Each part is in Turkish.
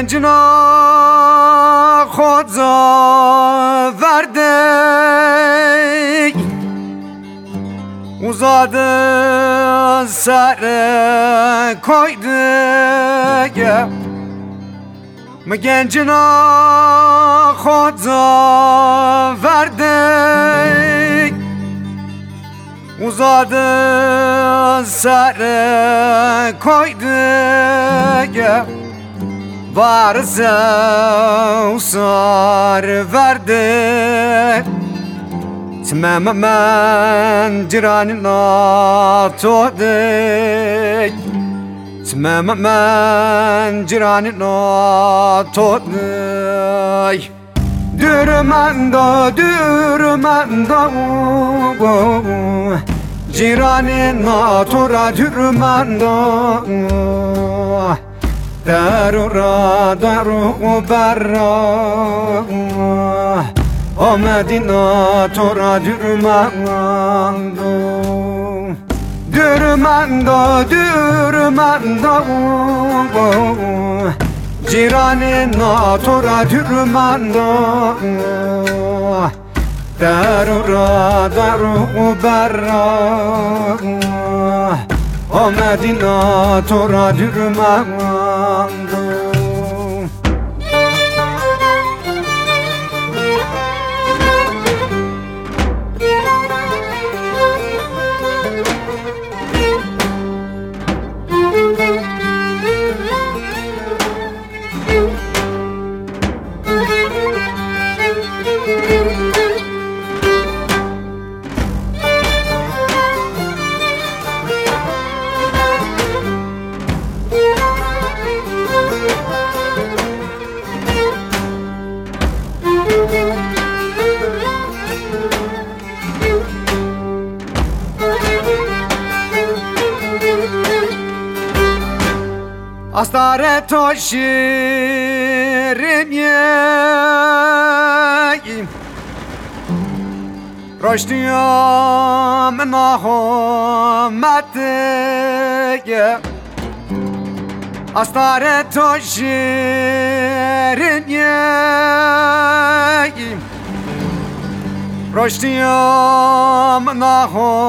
gencina خدا verdi Uzadı sarı koydu ya Mı gencina خدا verdi Uzadı sarı koydu ya varsa usar verdi. Tmem men ciranina todik Tmem men ciranina todik Dürmendo dürmendo Ciranina tora dürmendo درورا درو برا آمدینا تو را درمندو درمندو درمندو جیران نا تو را درمندو درورا درو برا آمدینا تو را Astare to şirim yeyim. Roştiyam nahometye Astare to şirim yeyim. Roştiyam nahometye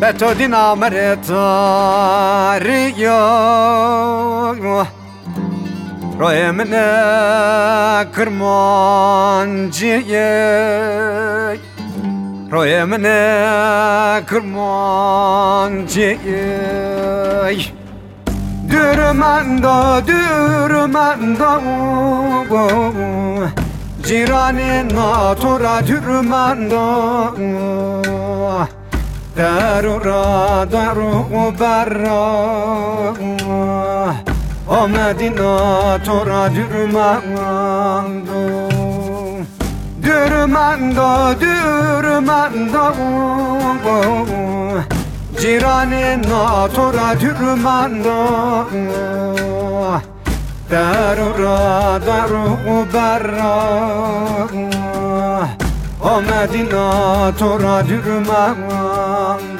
به تو دینامر تاریو Royemine kırmancıyı Royemine kırmancıyı Dürmendo, dürmendo Cirane natura dürmendo Darura, daru barra O Medina tora dürmendo Dürmendo, dürmendo Cirane natura dürmendo Darura, daru barra O Medina tora dürmendo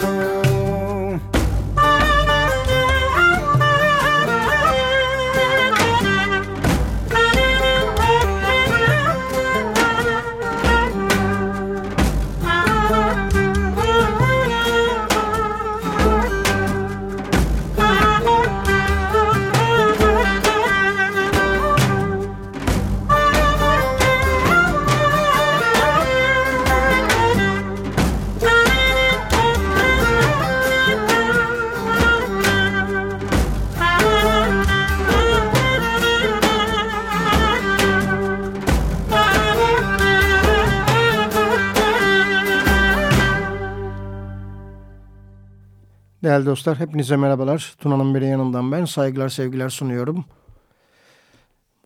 Değerli dostlar, hepinize merhabalar. Tuna'nın biri yanından ben saygılar, sevgiler sunuyorum.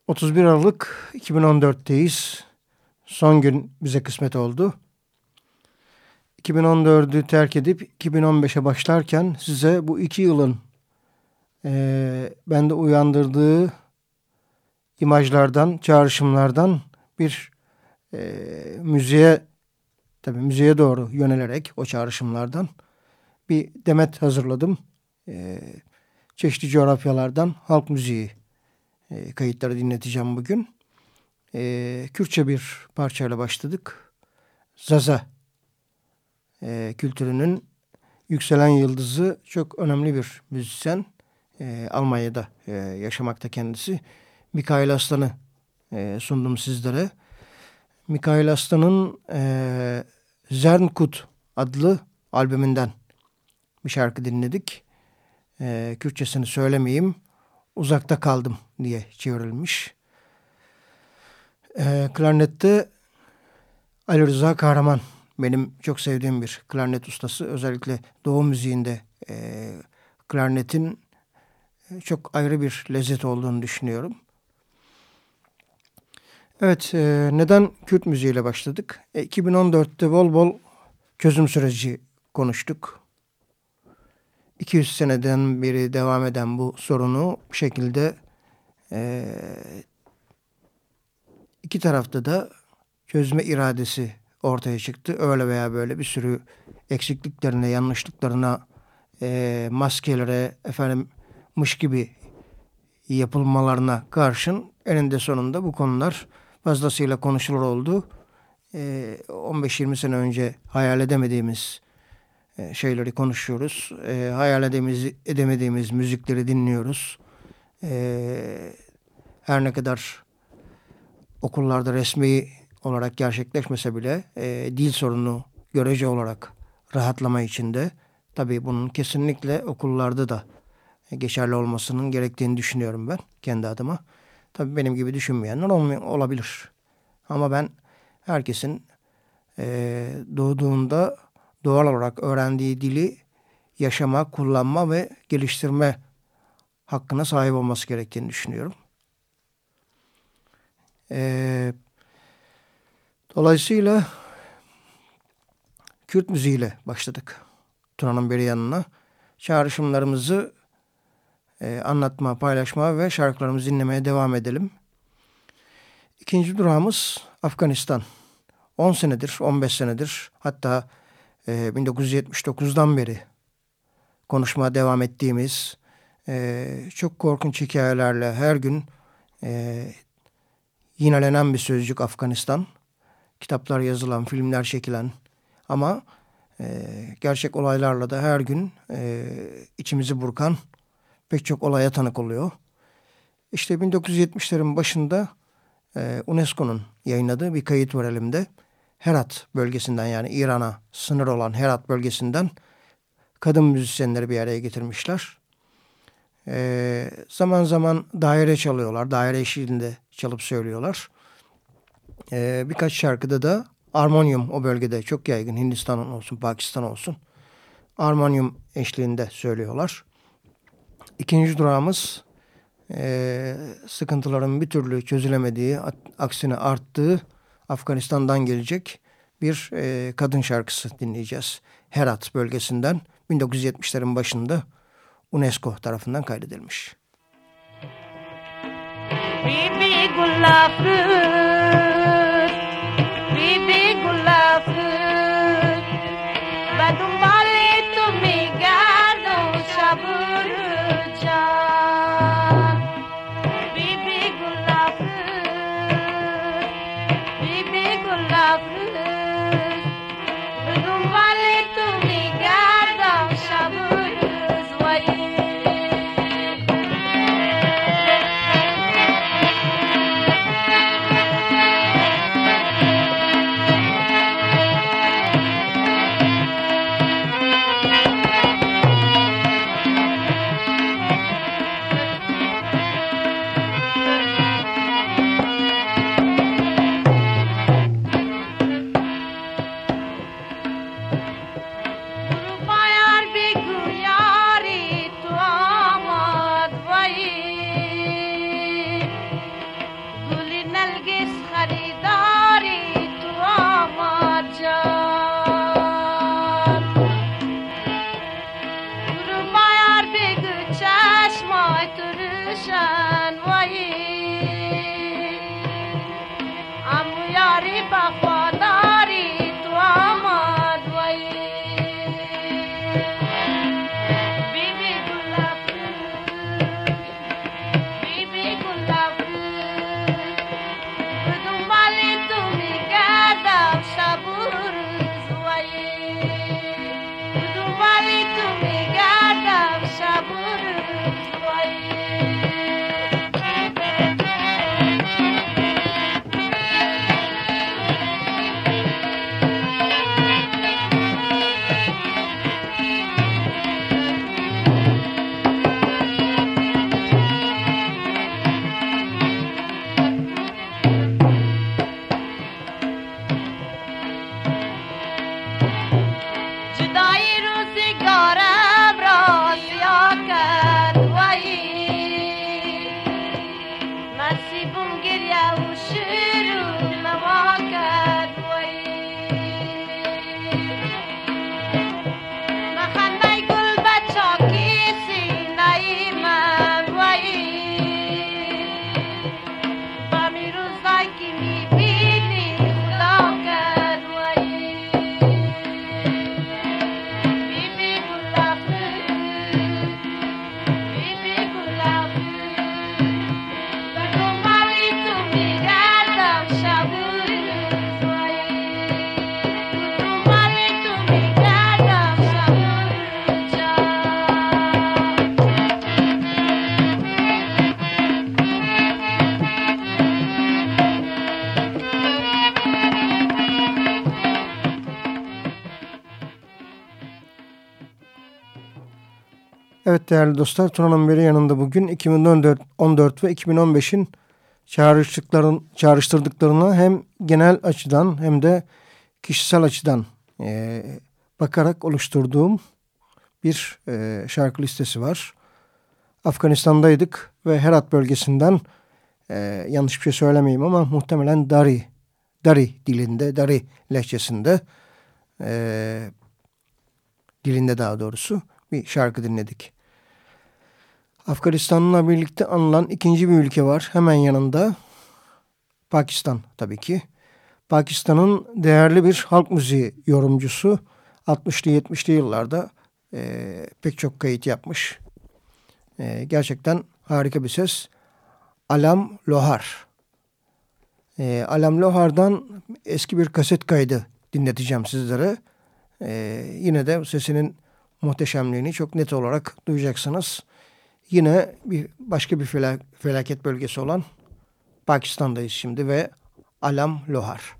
31 Aralık 2014'teyiz. Son gün bize kısmet oldu. 2014'ü terk edip 2015'e başlarken size bu iki yılın e, bende uyandırdığı imajlardan, çağrışımlardan bir e, müziğe, tabii müziğe doğru yönelerek o çağrışımlardan bir demet hazırladım. Ee, çeşitli coğrafyalardan halk müziği e, kayıtları dinleteceğim bugün. Ee, Kürtçe bir parçayla başladık. Zaza e, kültürünün yükselen yıldızı çok önemli bir müzisyen. E, Almanya'da e, yaşamakta kendisi. Mikail Aslan'ı e, sundum sizlere. Mikail Aslan'ın e, Zernkut adlı albümünden bir şarkı dinledik. Ee, Kürtçesini söylemeyeyim. Uzakta kaldım diye çevrilmiş. Ee, klarnette Ali Rıza Kahraman benim çok sevdiğim bir klarnet ustası. Özellikle Doğu müziğinde e, klarnetin çok ayrı bir lezzet olduğunu düşünüyorum. Evet, e, neden Kürt müziğiyle başladık? E, 2014'te bol bol çözüm süreci konuştuk. 200 seneden beri devam eden bu sorunu bu şekilde e, iki tarafta da çözme iradesi ortaya çıktı. Öyle veya böyle bir sürü eksikliklerine, yanlışlıklarına, e, maskelere, efendim mış gibi yapılmalarına karşın eninde sonunda bu konular fazlasıyla konuşulur oldu. E, 15-20 sene önce hayal edemediğimiz e, şeyleri konuşuyoruz. E, hayal edemediğimiz, edemediğimiz müzikleri dinliyoruz. E, her ne kadar okullarda resmi olarak gerçekleşmese bile e, dil sorunu görece olarak rahatlama içinde tabii bunun kesinlikle okullarda da geçerli olmasının gerektiğini düşünüyorum ben kendi adıma. Tabii benim gibi düşünmeyenler olabilir. Ama ben herkesin e, doğduğunda doğal olarak öğrendiği dili yaşama, kullanma ve geliştirme hakkına sahip olması gerektiğini düşünüyorum. Ee, dolayısıyla Kürt müziğiyle başladık. Tuna'nın beri yanına. Çağrışımlarımızı e, anlatma, paylaşma ve şarkılarımızı dinlemeye devam edelim. İkinci durağımız Afganistan. 10 senedir, 15 senedir hatta 1979'dan ee, beri konuşmaya devam ettiğimiz e, çok korkunç hikayelerle her gün e, yinelenen bir sözcük Afganistan. Kitaplar yazılan, filmler çekilen ama gerçek olaylarla da her gün içimizi burkan pek çok olaya tanık oluyor. İşte 1970'lerin başında UNESCO'nun yayınladığı bir kayıt var elimde. Herat bölgesinden yani İran'a sınır olan Herat bölgesinden kadın müzisyenleri bir araya getirmişler. E, zaman zaman daire çalıyorlar. Daire eşliğinde çalıp söylüyorlar. E, birkaç şarkıda da armonyum o bölgede çok yaygın. Hindistan olsun, Pakistan olsun. Armonyum eşliğinde söylüyorlar. İkinci durağımız e, sıkıntıların bir türlü çözülemediği, aksine arttığı Afganistan'dan gelecek bir e, kadın şarkısı dinleyeceğiz. Herat bölgesinden 1970'lerin başında UNESCO tarafından kaydedilmiş. Bibi Evet değerli dostlar Tuna'nın beri yanında bugün 2014 14 ve 2015'in çağrıştıkların, çağrıştırdıklarına hem genel açıdan hem de kişisel açıdan e, bakarak oluşturduğum bir e, şarkı listesi var. Afganistan'daydık ve Herat bölgesinden e, yanlış bir şey söylemeyeyim ama muhtemelen Dari, Dari dilinde, Dari lehçesinde e, dilinde daha doğrusu bir şarkı dinledik. Afganistan'la birlikte anılan ikinci bir ülke var. Hemen yanında Pakistan tabii ki. Pakistan'ın değerli bir halk müziği yorumcusu 60'lı 70'li yıllarda e, pek çok kayıt yapmış. E, gerçekten harika bir ses. Alam Lohar. E, Alam Lohar'dan eski bir kaset kaydı dinleteceğim sizlere. E, yine de sesinin muhteşemliğini çok net olarak duyacaksınız. Yine bir başka bir felaket bölgesi olan Pakistan'dayız şimdi ve Alam Lohar.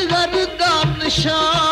Gözlerin damlışan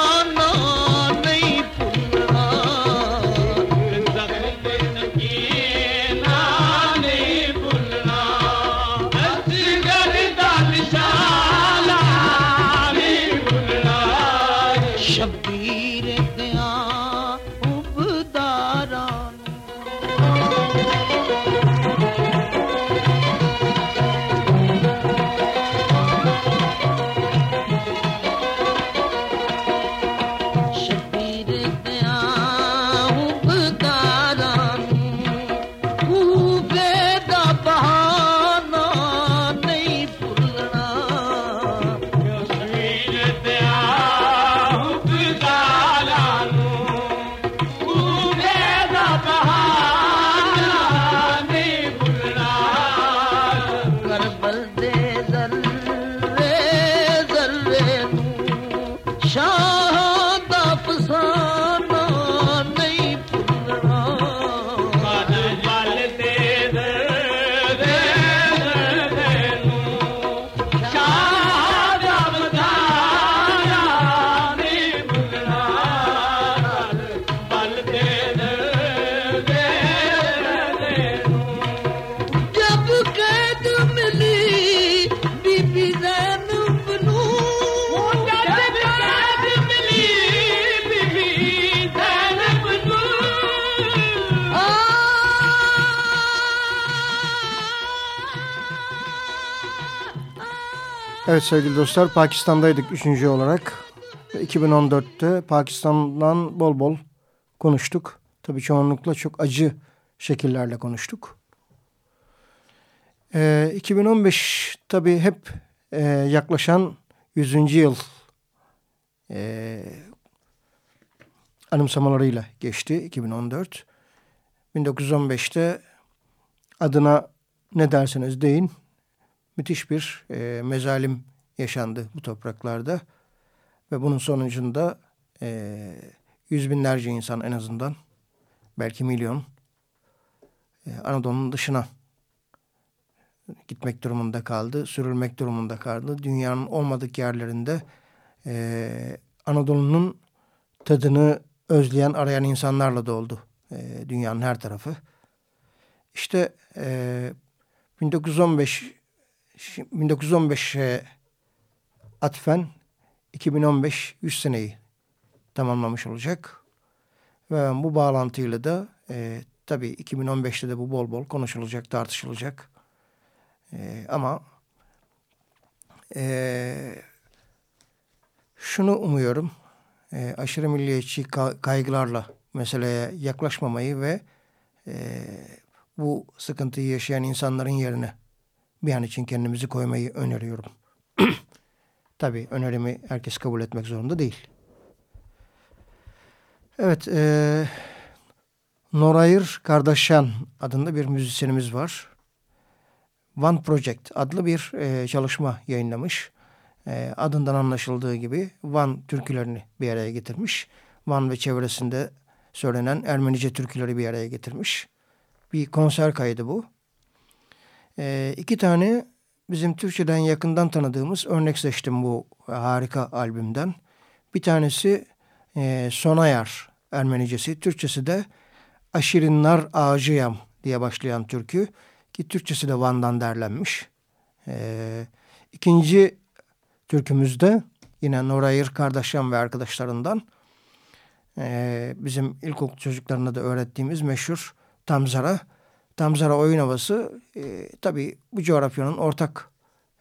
Evet sevgili dostlar Pakistan'daydık üçüncü olarak. 2014'te Pakistan'dan bol bol konuştuk. Tabii çoğunlukla çok acı şekillerle konuştuk. Ee, 2015 tabii hep e, yaklaşan 100. yıl e, anımsamalarıyla geçti 2014. 1915'te adına ne derseniz deyin müthiş bir e, mezalim yaşandı bu topraklarda. Ve bunun sonucunda e, yüz binlerce insan en azından belki milyon e, Anadolu'nun dışına gitmek durumunda kaldı, sürülmek durumunda kaldı. Dünyanın olmadık yerlerinde e, Anadolu'nun tadını özleyen, arayan insanlarla doldu e, dünyanın her tarafı. İşte e, 1915 1915'e atfen 2015 100 seneyi tamamlamış olacak. Ve bu bağlantıyla da e, tabii 2015'te de bu bol bol konuşulacak, tartışılacak. E, ama e, şunu umuyorum. E, aşırı milliyetçi kaygılarla meseleye yaklaşmamayı ve e, bu sıkıntıyı yaşayan insanların yerine bir an için kendimizi koymayı öneriyorum. Tabii önerimi herkes kabul etmek zorunda değil. Evet, e, Norayır Kardeşyan adında bir müzisyenimiz var. One Project adlı bir e, çalışma yayınlamış. E, adından anlaşıldığı gibi Van türkülerini bir araya getirmiş. Van ve çevresinde söylenen Ermenice türküleri bir araya getirmiş. Bir konser kaydı bu. E, iki tane bizim Türkçeden yakından tanıdığımız örnek seçtim bu harika albümden. Bir tanesi e, Sonayar Ermenicesi, Türkçesi de Aşirinlar Ağacıyam diye başlayan türkü ki Türkçesi de Van'dan derlenmiş. E, ikinci türkümüzde yine Norayır kardeşim ve arkadaşlarından e, bizim ilkokul çocuklarına da öğrettiğimiz meşhur Tamzara Damzara oyun havası e, tabii bu coğrafyanın ortak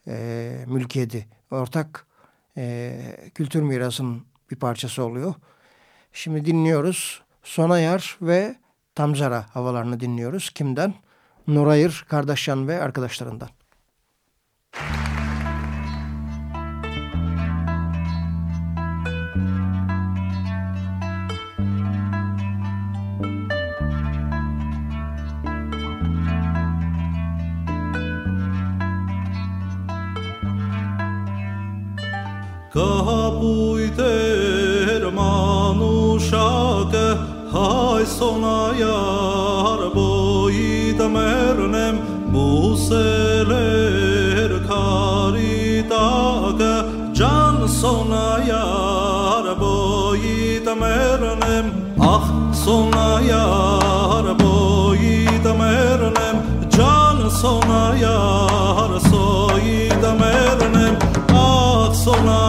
e, mülkiyeti, ortak e, kültür mirasının bir parçası oluyor. Şimdi dinliyoruz Sonayar ve Tamzara havalarını dinliyoruz. Kimden? Nurayır Kardeşyan ve arkadaşlarından. Müzik sona yar boyida mernem buseler karitaga can sona yar boyida mernem ah sona yar boyida mernem. Can sona yar soyida mernem ah sona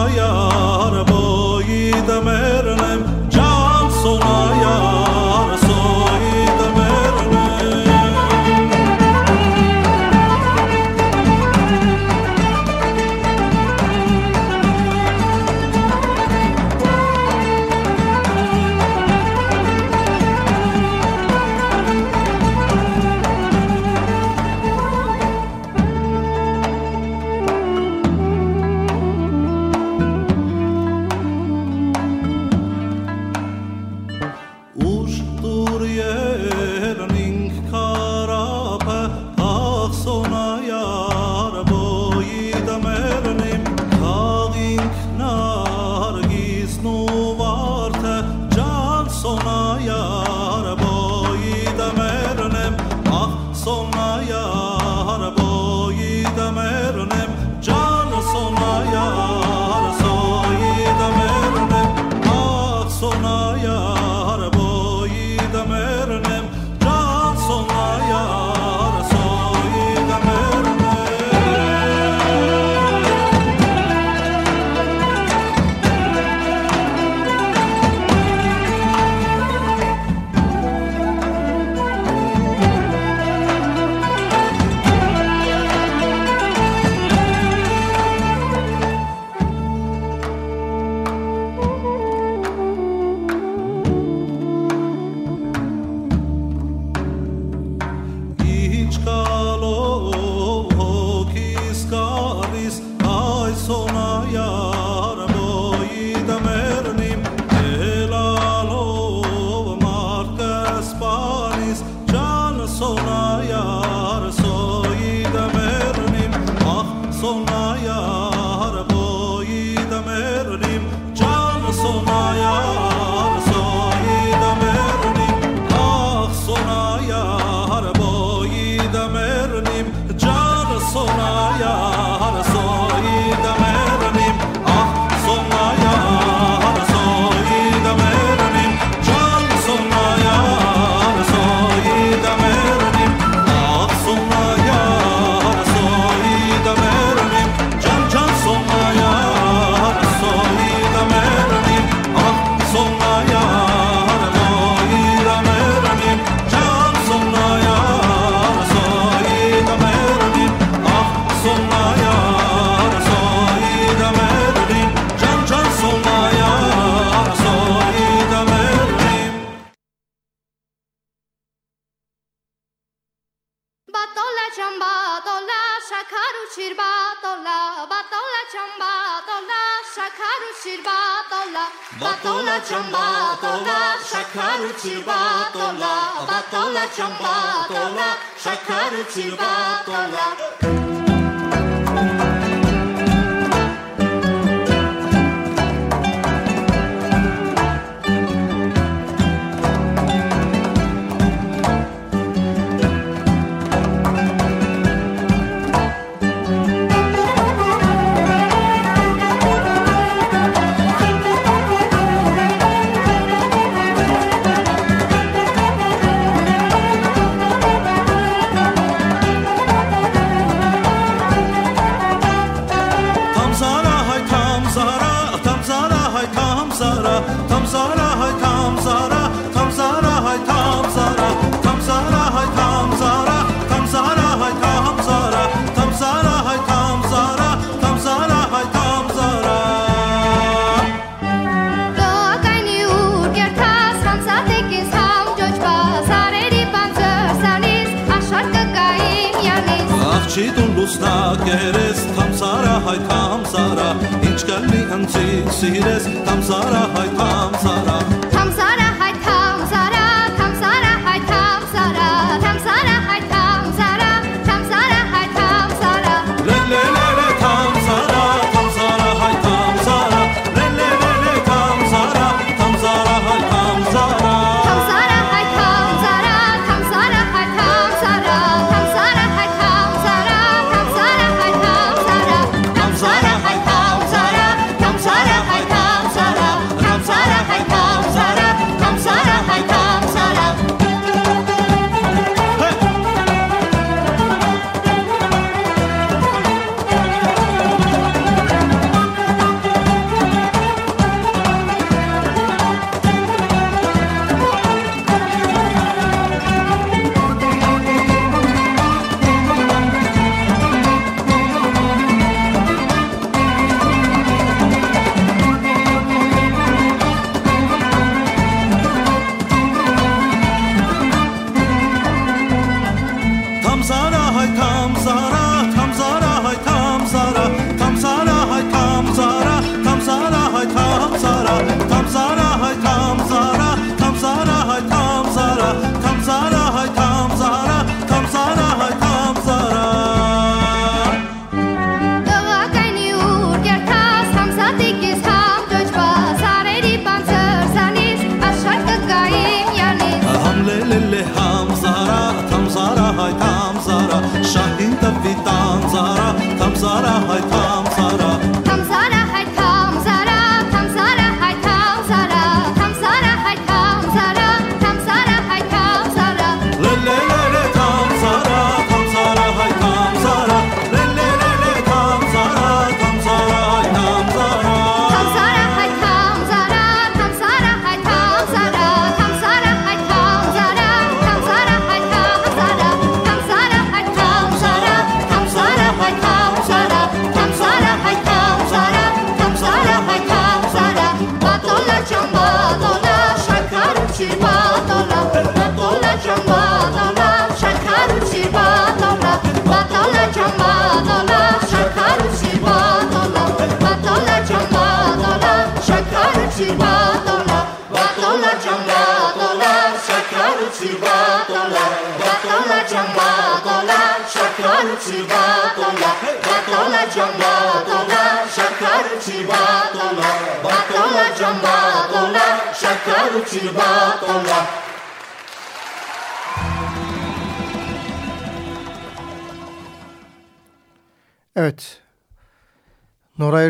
հայ թամսարա Ինչ կլի ընցի սիրես Թամսարա հայ թամսարա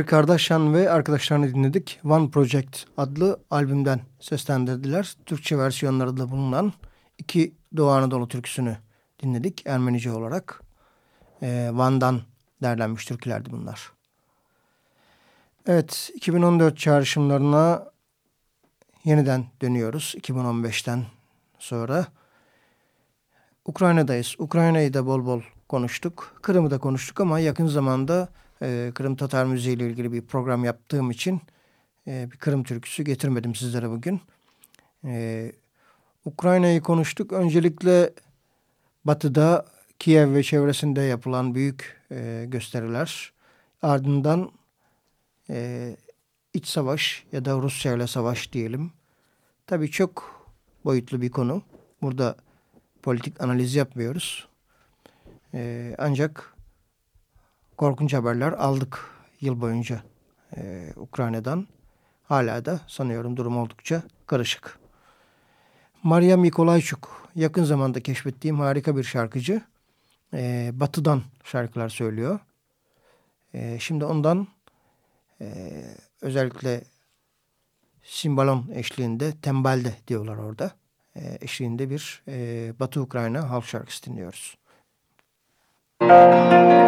Kardashian ve arkadaşlarını dinledik. One Project adlı albümden seslendirdiler. Türkçe versiyonları da bulunan iki Doğu Anadolu türküsünü dinledik Ermenice olarak. Ee, Van'dan derlenmiş türkülerdi bunlar. Evet 2014 çağrışımlarına yeniden dönüyoruz 2015'ten sonra. Ukrayna'dayız. Ukrayna'yı da bol bol konuştuk. Kırım'ı da konuştuk ama yakın zamanda e, Kırım Tatar Müziği ile ilgili bir program yaptığım için e, bir Kırım türküsü getirmedim sizlere bugün. E, Ukrayna'yı konuştuk. Öncelikle batıda Kiev ve çevresinde yapılan büyük e, gösteriler. Ardından e, iç savaş ya da Rusya ile savaş diyelim. Tabii çok boyutlu bir konu. Burada politik analiz yapmıyoruz. Ee, ancak korkunç haberler aldık yıl boyunca e, Ukrayna'dan. Hala da sanıyorum durum oldukça karışık. Maria Mikolayçuk yakın zamanda keşfettiğim harika bir şarkıcı. E, batı'dan şarkılar söylüyor. E, şimdi ondan e, özellikle simbalon eşliğinde tembelde diyorlar orada. E, eşliğinde bir e, Batı Ukrayna halk şarkısı dinliyoruz. Müzik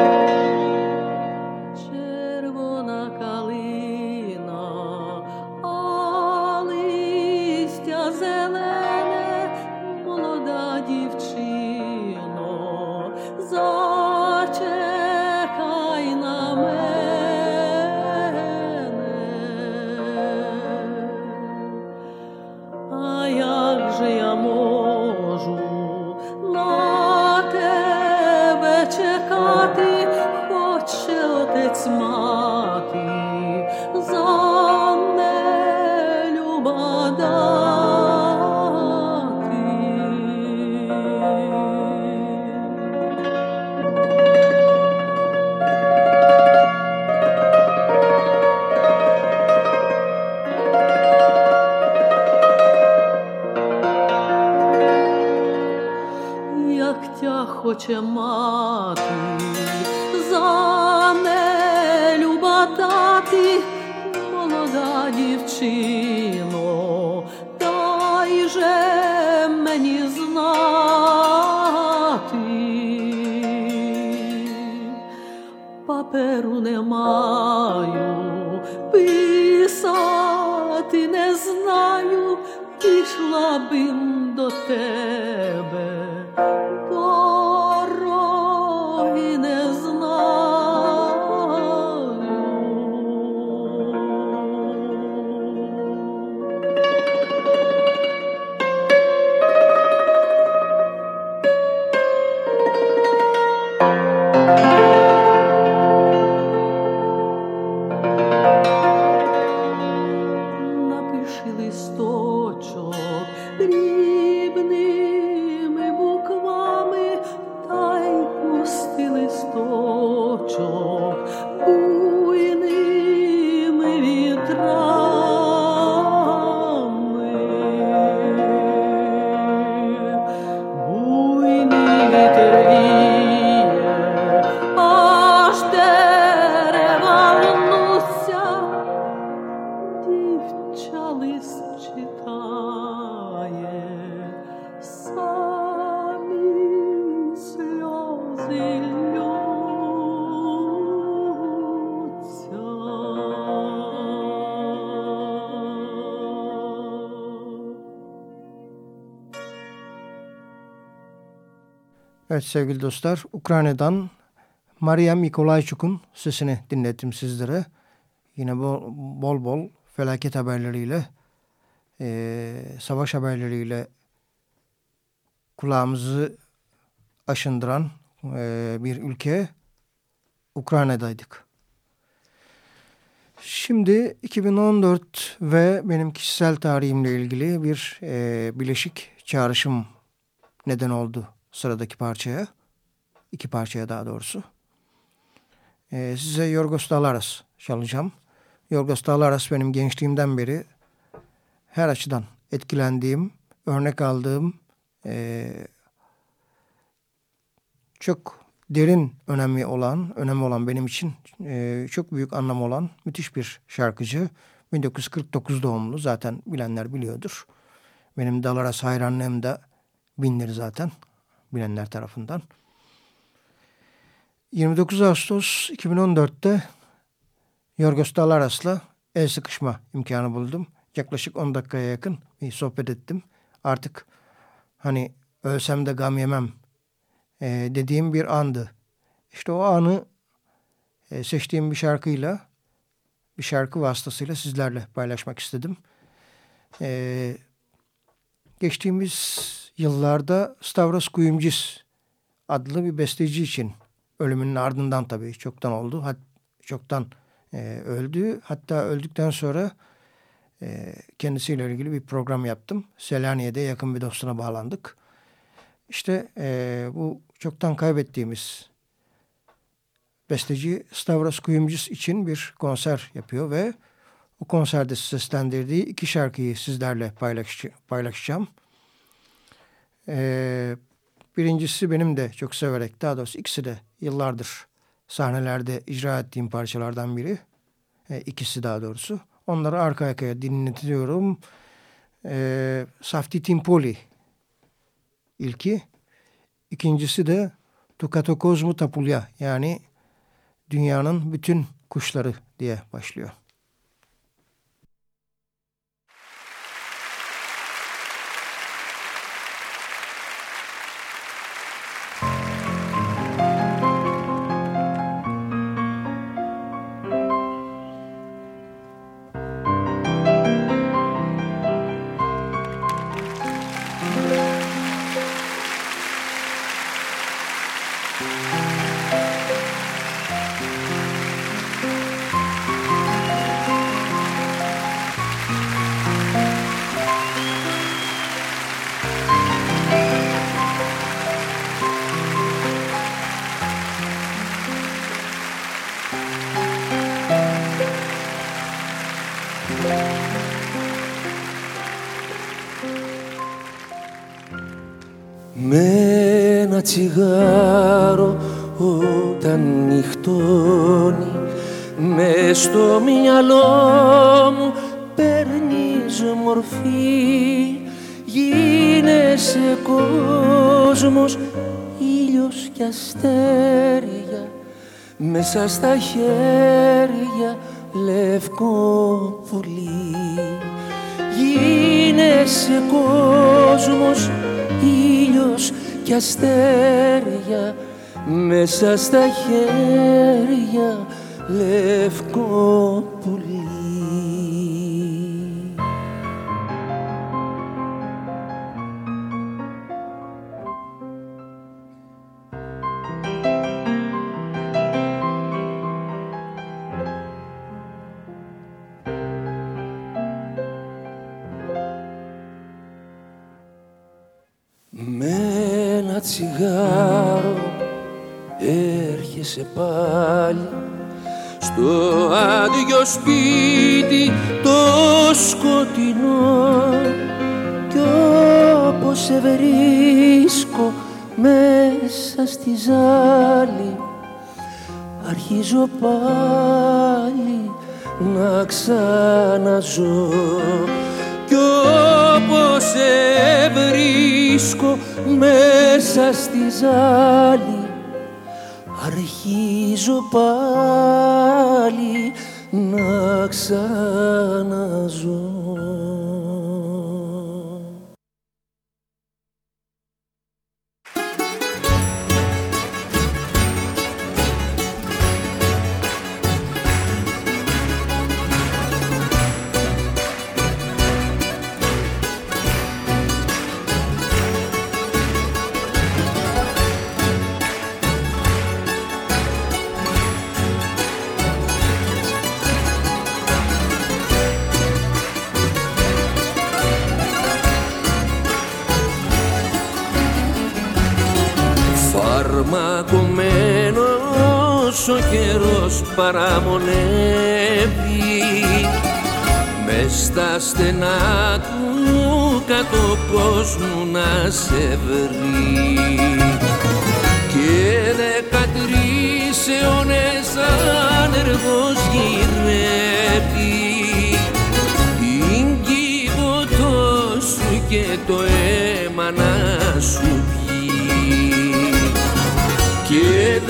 Evet sevgili dostlar, Ukrayna'dan Maria Mikolaychuk'un sesini dinlettim sizlere. Yine bol bol, bol felaket haberleriyle, e, savaş haberleriyle kulağımızı aşındıran e, bir ülke Ukrayna'daydık. Şimdi 2014 ve benim kişisel tarihimle ilgili bir e, bileşik çağrışım neden oldu sıradaki parçaya. iki parçaya daha doğrusu. Ee, size Yorgos Dalaras çalacağım. Yorgos Dalaras benim gençliğimden beri her açıdan etkilendiğim, örnek aldığım e, çok derin önemi olan, önemi olan benim için e, çok büyük anlam olan müthiş bir şarkıcı. 1949 doğumlu zaten bilenler biliyordur. Benim Dalaras hayranlığım da bindir zaten bilenler tarafından. 29 Ağustos 2014'te Yorgos Dalaras'la el sıkışma imkanı buldum. Yaklaşık 10 dakikaya yakın bir sohbet ettim. Artık hani ölsem de gam yemem e, dediğim bir andı. İşte o anı e, seçtiğim bir şarkıyla, bir şarkı vasıtasıyla sizlerle paylaşmak istedim. E, geçtiğimiz yıllarda Stavros Kuyumcis adlı bir besteci için ölümünün ardından tabii çoktan oldu. Çoktan e, öldü. Hatta öldükten sonra e, kendisiyle ilgili bir program yaptım. Selanik'de yakın bir dostuna bağlandık. İşte e, bu çoktan kaybettiğimiz besteci Stavros Kuyumcus için bir konser yapıyor ve o konserde seslendirdiği iki şarkıyı sizlerle paylaş, paylaşacağım. Ee, birincisi benim de çok severek, daha doğrusu ikisi de yıllardır sahnelerde icra ettiğim parçalardan biri. Ee, ikisi daha doğrusu. Onları arka arkaya dinletiyorum. Ee, Safti Timpoli ilki. İkincisi de Tukatokozmu Tapulya yani dünyanın bütün kuşları diye başlıyor. Τσιγάρο όταν νυχτώνει με στο μυαλό μου παίρνεις μορφή. Γίνεσαι κόσμος ήλιος και αστέρια μέσα στα χέρια λευκό πουλί γίνεσαι κόσμος ήλιος και αστέρια μέσα στα χέρια λευκό πουλί. Σπίτι το σκοτεινό. Κι όπως σε βρίσκω μέσα στη ζάλη αρχίζω πάλι να ξαναζώ. Κι όπως σε βρίσκω μέσα στη ζάλη αρχίζω πάλι να ξαναζώ καιρός παραμονεύει. Με στα στενά του κάτω κόσμου να σε βρει. Και δεκατρεις αιώνες άνεργος γυρεύει. Την κύβωτό σου και το αίμα να σου πιει. Και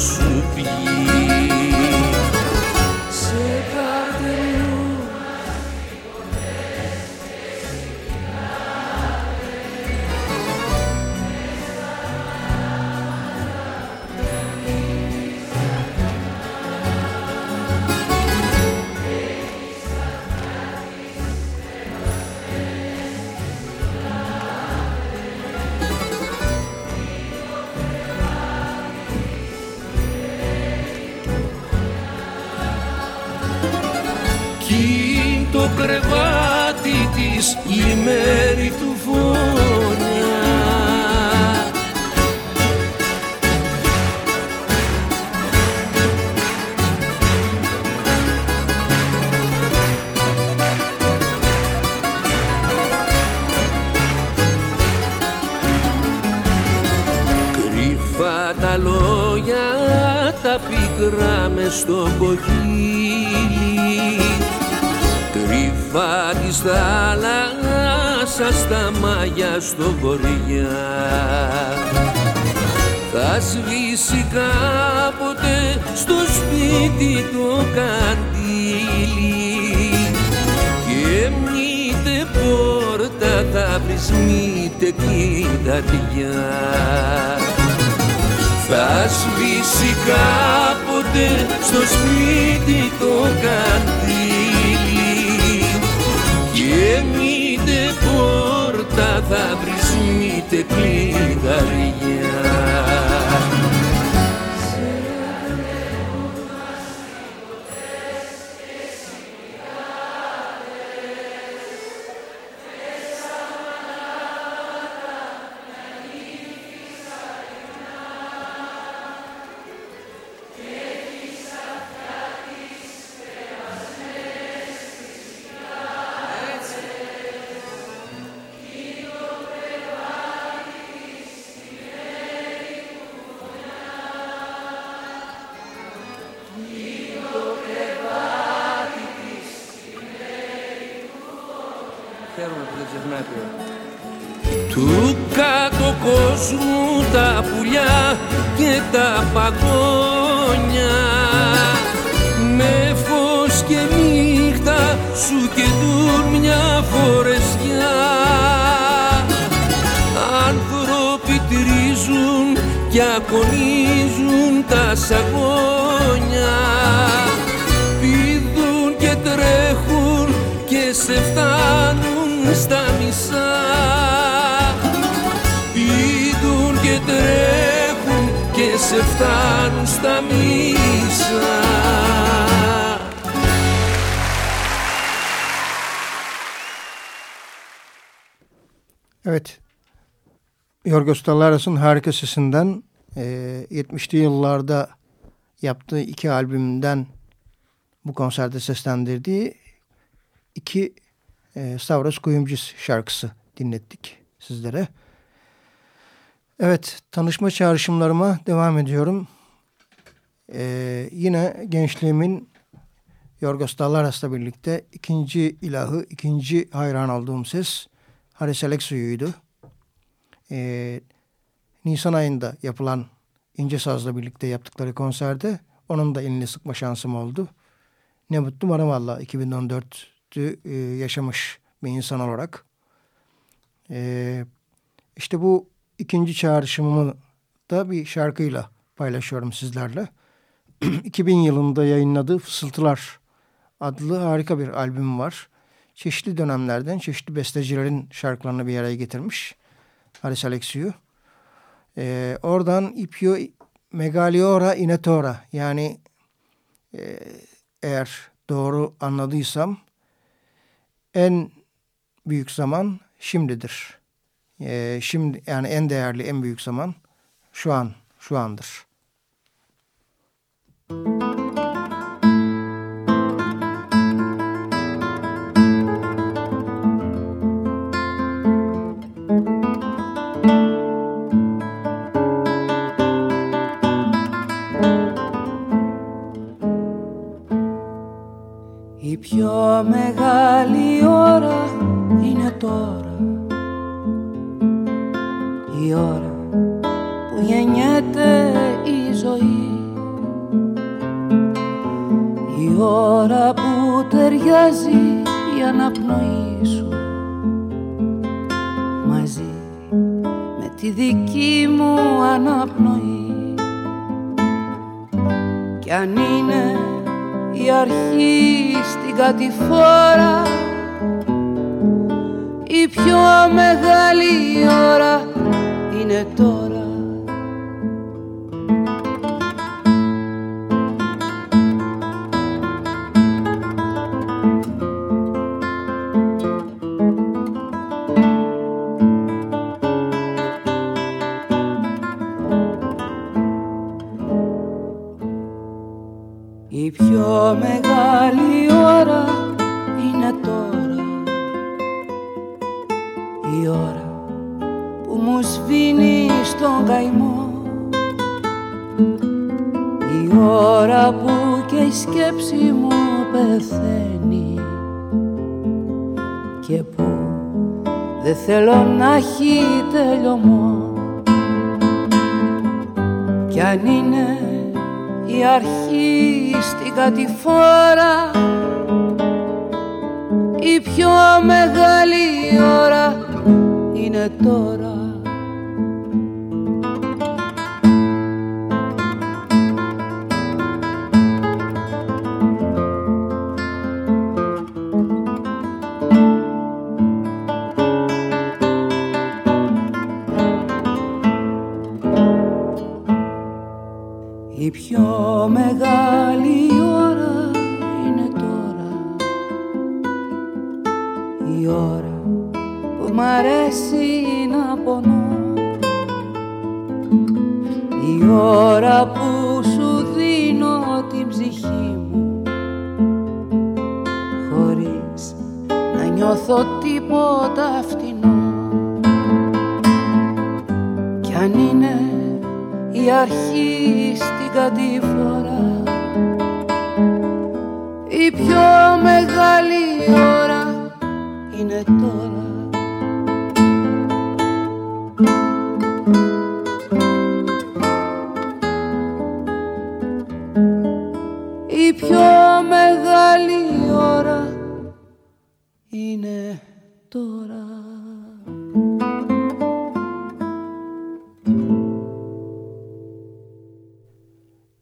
σου πει. Εκεί το κρεβάτι της λιμέρι του φόνια Κρύβα τα λόγια τα πικρά μες στον Κρύφα της θάλασσας τα μάγια στο βορειά Θα σβήσει κάποτε στο σπίτι το καντήλι. Και μήτε πόρτα θα βρεις μήτε κλειδαριά θα σβήσει κάποτε στο σπίτι το καντήλι θα βρεις μήτε κλειδαριά Του κάτω κόσμου τα πουλιά και τα παγόνια. Με φως και νύχτα σου κεντούν μια φορεσιά. Άνθρωποι τρίζουν και ακονίζουν τα σαγόνια. Πηδούν και τρέχουν και σε φτάνουν στα μισά πηδούν και τρέχουν και σε φτάνουν στα μισά Evet. Yorgos Dalaros'un harika sesinden e, 70'li yıllarda yaptığı iki albümden bu konserde seslendirdiği iki e, Stavros Kuyumcis şarkısı dinlettik sizlere. Evet, tanışma çağrışımlarıma devam ediyorum. Ee, yine gençliğimin Yorgos Dallaras'la birlikte ikinci ilahı, ikinci hayran olduğum ses Haris Alexiou'ydu. Ee, Nisan ayında yapılan İnce Saz'la birlikte yaptıkları konserde onun da elini sıkma şansım oldu. Ne mutlu bana valla 2014'ü e, yaşamış bir insan olarak. Ee, işte bu ikinci çağrışımımı da bir şarkıyla paylaşıyorum sizlerle. 2000 yılında yayınladığı Fısıltılar adlı harika bir albüm var. Çeşitli dönemlerden çeşitli bestecilerin şarkılarını bir araya getirmiş. Haris Alexiou. Ee, oradan Ipio Megaliora Inetora yani e, eğer doğru anladıysam en büyük zaman şimdidir. E, şimdi yani en değerli en büyük zaman şu an şu andır. Hep τώρα. Η ώρα που γεννιέται η ζωή. Η ώρα που ταιριάζει η αναπνοή σου. Μαζί με τη δική μου αναπνοή. Κι αν είναι η αρχή στην κατηφόρα η πιο μεγάλη ώρα είναι τώρα μου σβήνει στον καημό. Η ώρα που και η σκέψη μου πεθαίνει και που δεν θέλω να έχει τελειωμό. Κι αν είναι η αρχή στην κατηφόρα η πιο μεγάλη ώρα είναι τώρα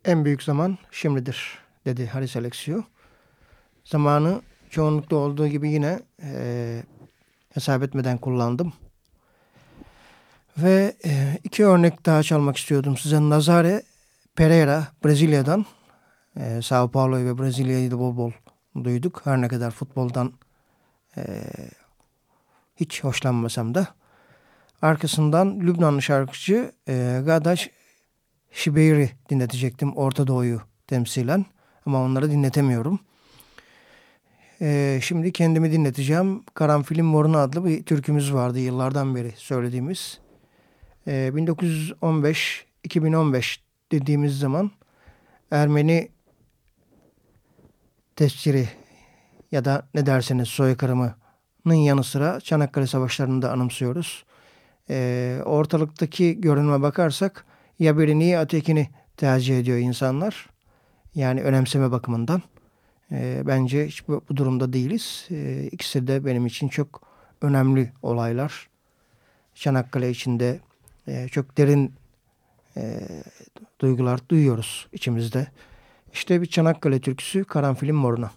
En büyük zaman şimdidir dedi Haris Alexiou. Zamanı çoğunlukta olduğu gibi yine e, hesap etmeden kullandım. Ve e, iki örnek daha çalmak istiyordum size. Nazare Pereira Brezilya'dan. E, Sao Paulo ve Brezilya'yı da bol bol duyduk. Her ne kadar futboldan e, hiç hoşlanmasam da. Arkasından Lübnanlı şarkıcı e, Gadaş Şibeyri dinletecektim Orta Doğu'yu temsilen ama onları dinletemiyorum. Ee, şimdi kendimi dinleteceğim. Karanfilin Morunu adlı bir türkümüz vardı yıllardan beri söylediğimiz. Ee, 1915-2015 dediğimiz zaman Ermeni tesciri ya da ne derseniz soykırımının yanı sıra Çanakkale Savaşları'nı da anımsıyoruz. Ee, ortalıktaki görünme bakarsak ya birini ya ötekini tercih ediyor insanlar. Yani önemseme bakımından. E, bence hiç bu, bu durumda değiliz. E, ikisi de benim için çok önemli olaylar. Çanakkale içinde e, çok derin e, duygular duyuyoruz içimizde. İşte bir Çanakkale türküsü Karanfilin Moruna.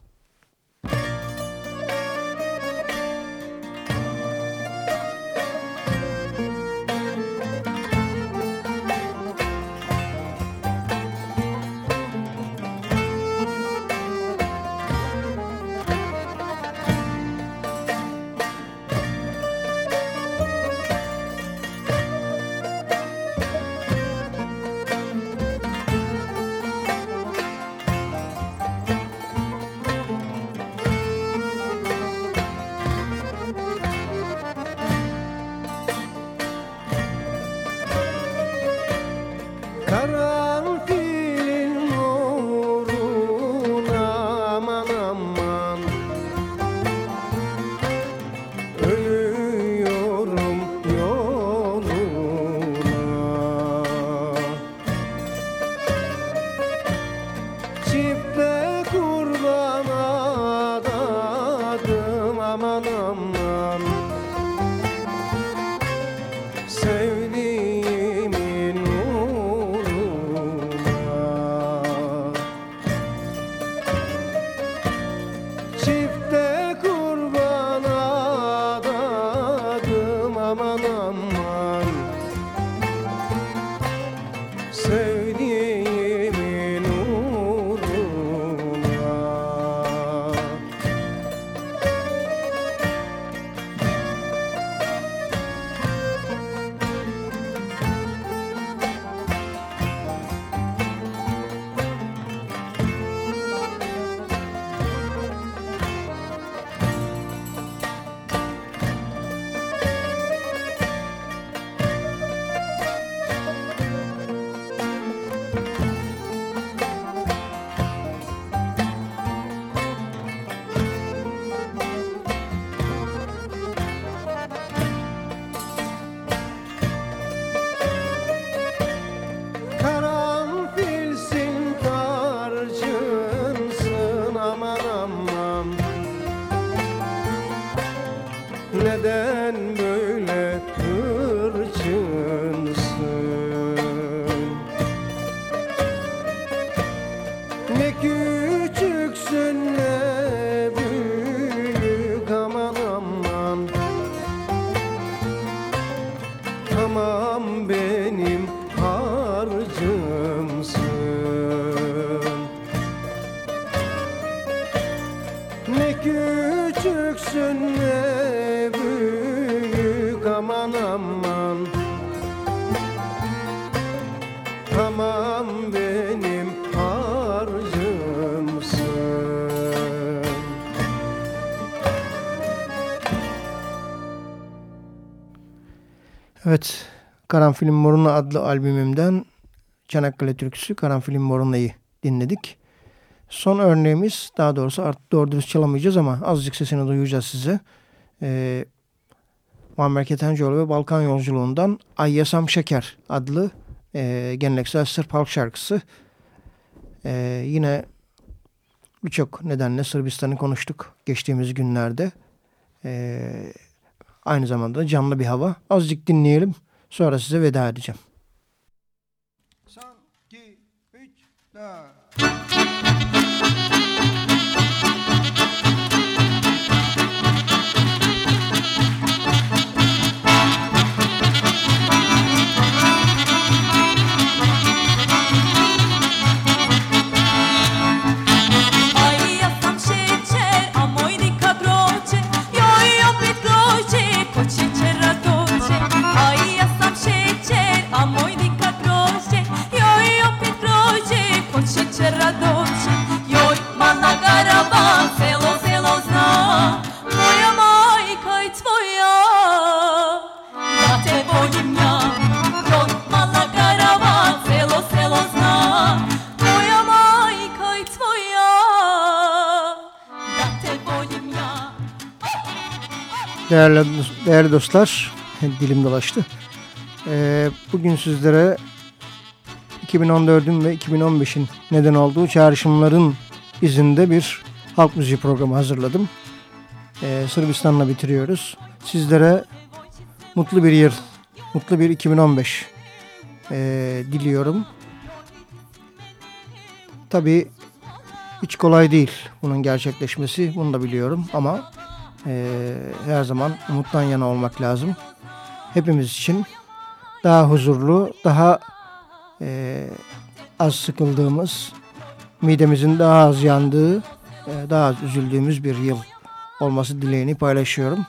eden Evet, Karanfilin Moruna adlı albümümden Çanakkale Türküsü Karanfilin Moruna'yı dinledik. Son örneğimiz, daha doğrusu artık doğru dürüst çalamayacağız ama azıcık sesini duyacağız size. Ee, Muammer Ketencoğlu ve Balkan Yolculuğundan Ay Yasam Şeker adlı e, geleneksel Sırp halk şarkısı. Ee, yine birçok nedenle Sırbistan'ı konuştuk geçtiğimiz günlerde. Ee, Aynı zamanda canlı bir hava. Azıcık dinleyelim. Sonra size veda edeceğim. 3, 4 Değerli, değerli dostlar, dilim dolaştı. Ee, bugün sizlere 2014'ün ve 2015'in neden olduğu çağrışımların izinde bir halk müziği programı hazırladım. Ee, Sırbistan'la bitiriyoruz. Sizlere mutlu bir yıl, mutlu bir 2015 ee, diliyorum. Tabii hiç kolay değil bunun gerçekleşmesi, bunu da biliyorum ama e, her zaman umuttan yana olmak lazım. Hepimiz için daha huzurlu, daha e, az sıkıldığımız, midemizin daha az yandığı, e, daha az üzüldüğümüz bir yıl olması dileğini paylaşıyorum.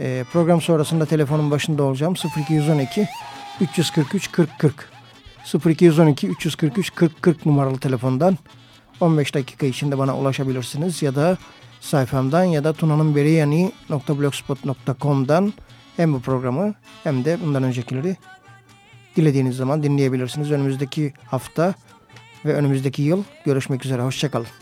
E, program sonrasında telefonun başında olacağım. 0212 343 40 40 0212 343 40 40 numaralı telefondan 15 dakika içinde bana ulaşabilirsiniz ya da sayfamdan ya da tunanınberiyani.blogspot.com'dan hem bu programı hem de bundan öncekileri dilediğiniz zaman dinleyebilirsiniz. Önümüzdeki hafta ve önümüzdeki yıl görüşmek üzere. Hoşçakalın.